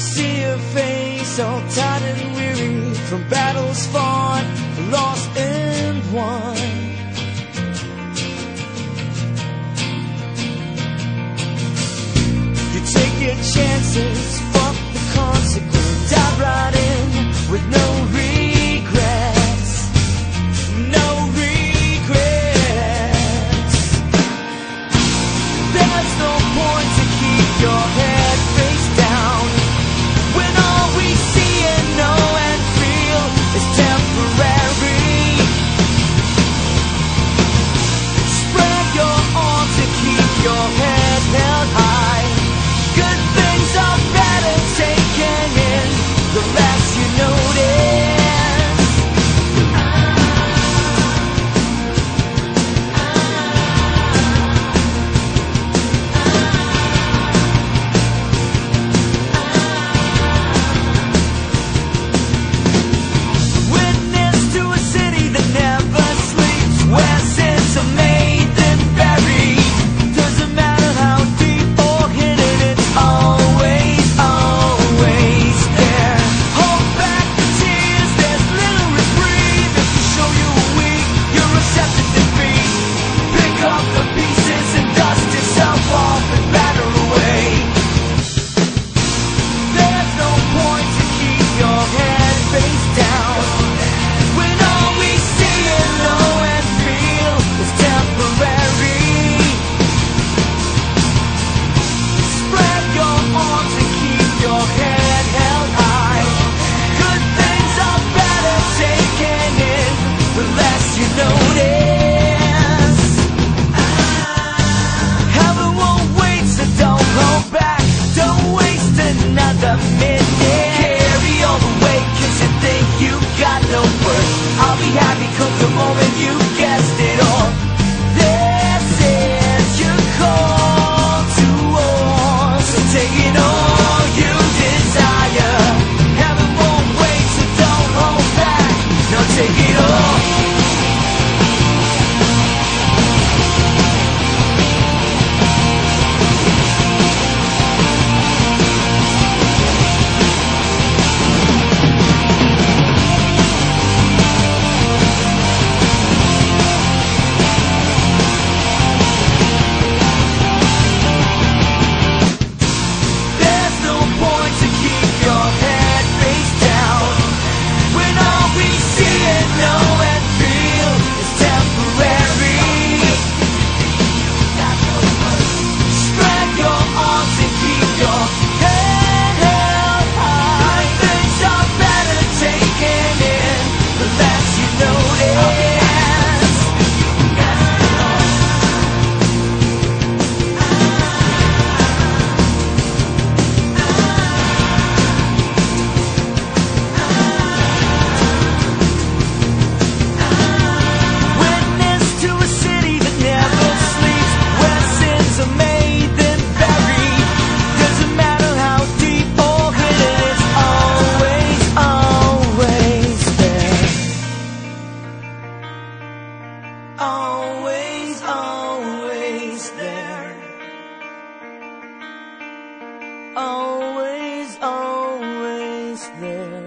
see your face all tired and weary from battles fought, lost and won. You take your chances always, always there.